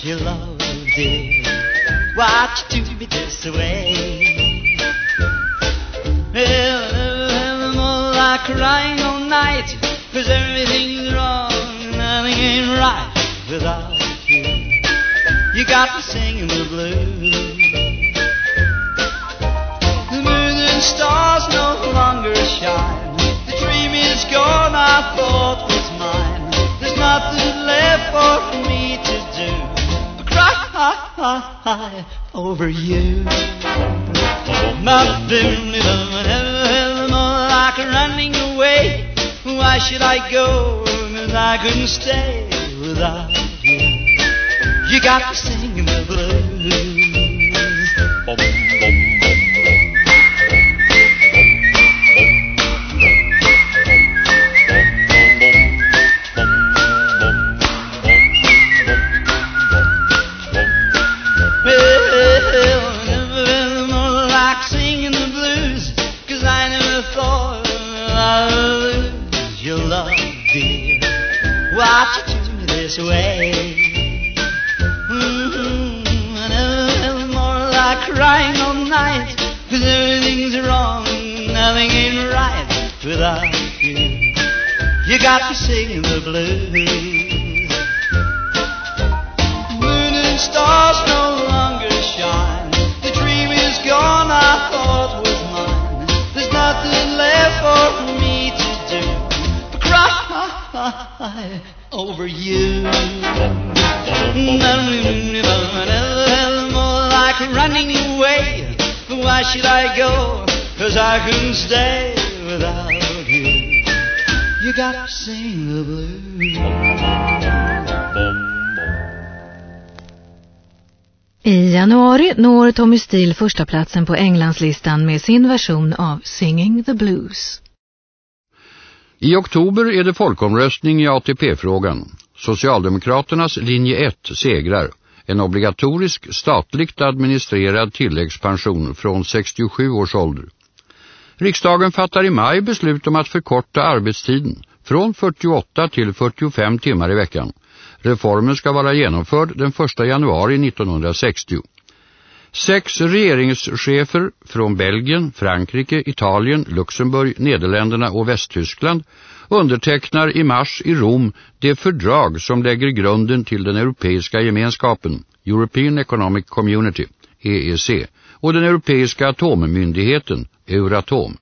Cause you loved it. Watch to be this way. Well, more like crying all night. Cause everything's wrong, nothing ain't right without you. You got me singing the blues. The moon and stars know cry over you. Oh, nothing ever more like running away. Why should I go? Cause I couldn't stay without you. You got me singing the blues. Dear. Why'd you do me this way? Mm-hmm. I never been more like crying all night. Cause everything's wrong, nothing ain't right without you. You got me singing the blues. over you. More like running away. Why should I go? Cause I couldn't stay without you. You got to sing the blues. I januari når Tommy Steele första platsen på Englandslistan med sin version av Singing the Blues. I oktober är det folkomröstning i ATP-frågan. Socialdemokraternas linje 1 segrar. En obligatorisk statligt administrerad tilläggspension från 67 års ålder. Riksdagen fattar i maj beslut om att förkorta arbetstiden från 48 till 45 timmar i veckan. Reformen ska vara genomförd den 1 januari 1960. Sex regeringschefer från Belgien, Frankrike, Italien, Luxemburg, Nederländerna och Västtyskland undertecknar i mars i Rom det fördrag som lägger grunden till den europeiska gemenskapen, European Economic Community, EEC, och den europeiska atommyndigheten, Euratom.